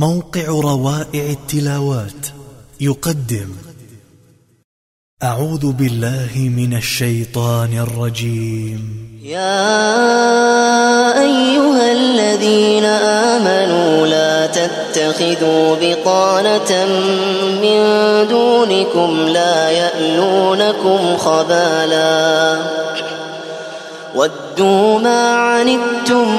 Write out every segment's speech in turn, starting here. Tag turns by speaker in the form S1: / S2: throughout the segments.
S1: موقع روائع التلاوات. يقدم. أعوذ بالله من الشيطان الرجيم.
S2: يا أيها الذين آمنوا لا تتخذوا بطانة من دونكم لا يألونكم خبالا. ودوا ما عنتم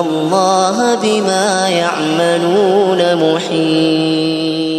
S2: الله بما يعملون محيط